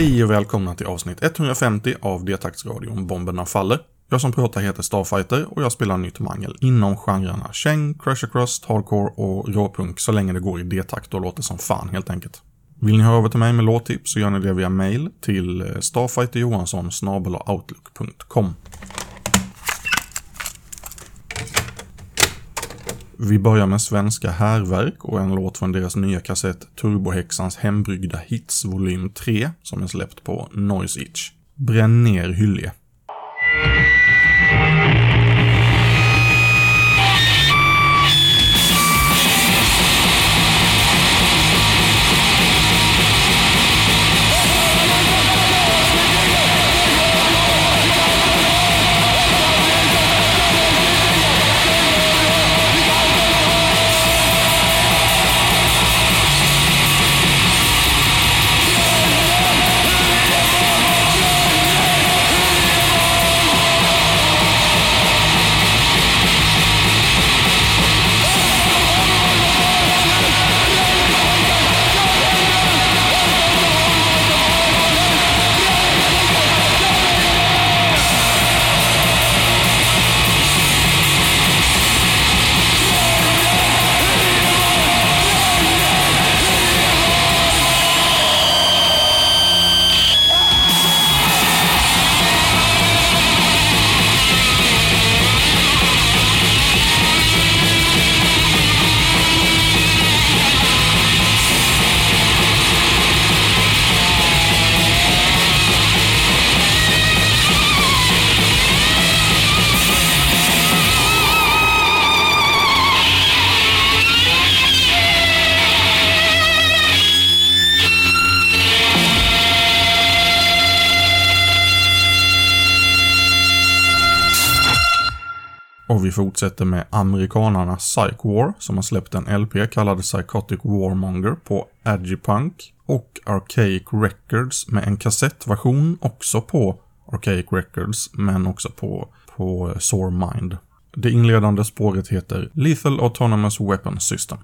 Hej och välkomna till avsnitt 150 av D-taktsradion Bomberna Faller. Jag som pratar heter Starfighter och jag spelar nytt mangel inom genrerna Cheng, Crash Across, Hardcore och råpunk så länge det går i D-takt och låter som fan helt enkelt. Vill ni höra över till mig med låttips så gör ni det via mail till eh, starfighterjohansson outlook.com. Vi börjar med svenska härverk och en låt från deras nya kassett Turbohäxans hembryggda hits volym 3 som är släppt på Noise Itch. Bränn ner Hyllie. Och vi fortsätter med amerikanarna Psych War som har släppt en LP kallad Psychotic Warmonger på Agipunk och Archaic Records med en kassettversion också på Archaic Records men också på, på Sore Mind. Det inledande spåret heter Lethal Autonomous Weapon System.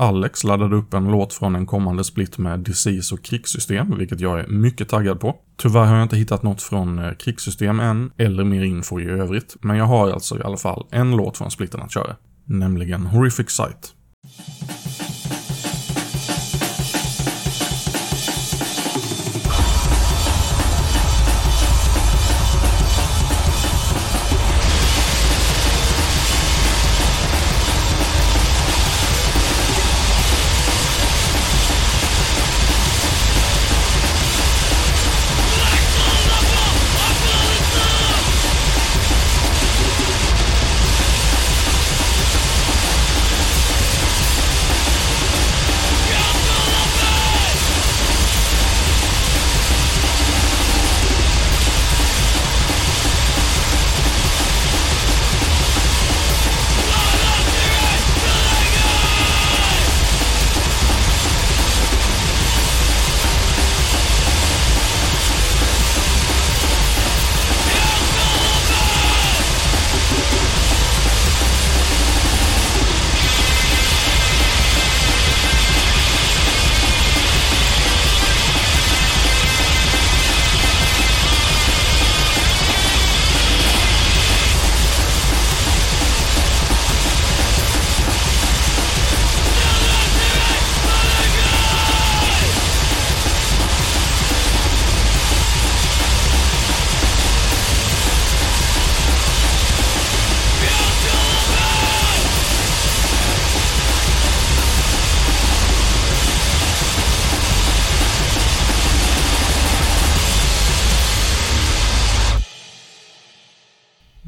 Alex laddade upp en låt från en kommande split med Disease och krigssystem, vilket jag är mycket taggad på. Tyvärr har jag inte hittat något från eh, krigssystem än, eller mer info i övrigt, men jag har alltså i alla fall en låt från splitten att köra. Nämligen Horrific Sight.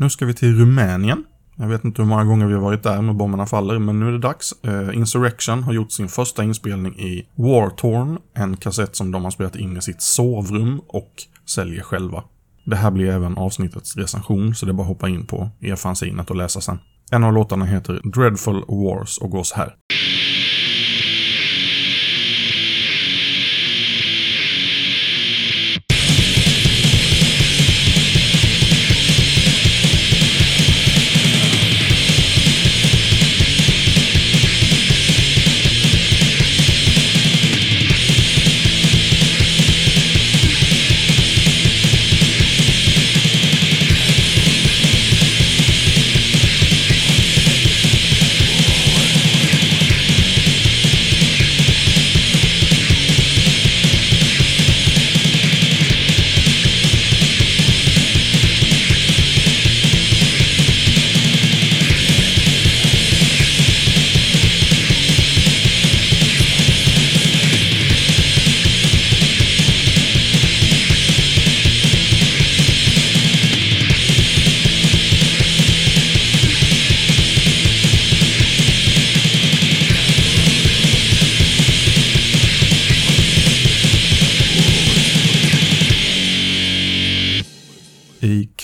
Nu ska vi till Rumänien. Jag vet inte hur många gånger vi har varit där med Bomberna Faller, men nu är det dags. Uh, Insurrection har gjort sin första inspelning i Wartorn, en kassett som de har spelat in i sitt sovrum och säljer själva. Det här blir även avsnittets recension, så det är bara att hoppa in på e-fanzinet och läsa sen. En av låtarna heter Dreadful Wars och går så här.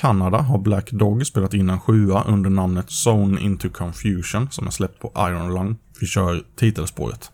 Kanada har Black Dog spelat in en sjua under namnet Zone Into Confusion som är släppt på Iron Lung. Vi kör titelspåret.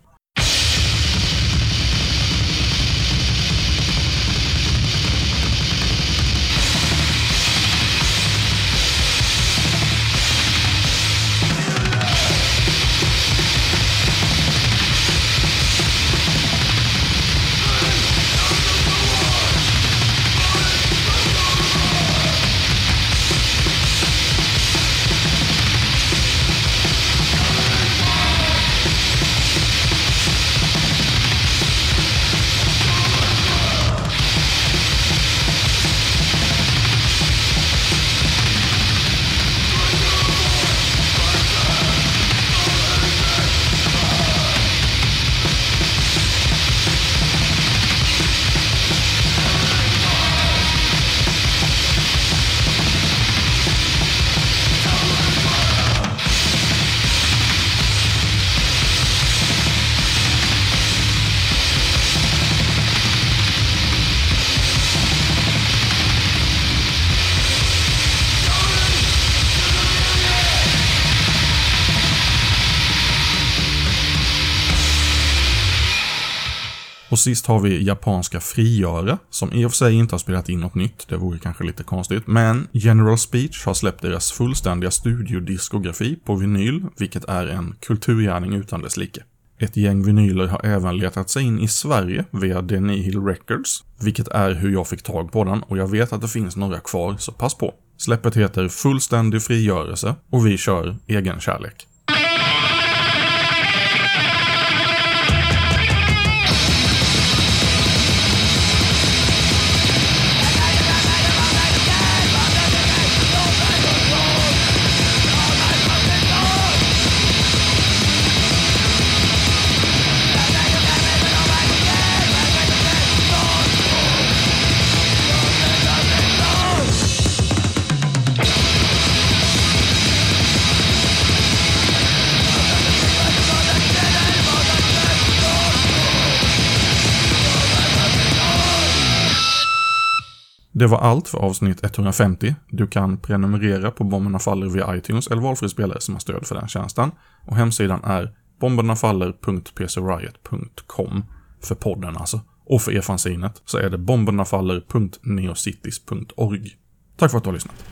Och sist har vi japanska frigöra, som i och för sig inte har spelat in något nytt, det vore kanske lite konstigt, men General Speech har släppt deras fullständiga studiodiskografi på vinyl, vilket är en kulturgärning utan dess like. Ett gäng vinyler har även letat sig in i Sverige via Denihil Records, vilket är hur jag fick tag på den och jag vet att det finns några kvar, så pass på. Släppet heter Fullständig frigörelse och vi kör Egen kärlek. Det var allt för avsnitt 150. Du kan prenumerera på Bomberna Faller via iTunes eller valfri spelare som har stöd för den tjänsten. Och hemsidan är bombernafaller.pcriot.com för podden alltså. Och för e-fanzinet så är det bombernafaller.neocities.org. Tack för att du har lyssnat.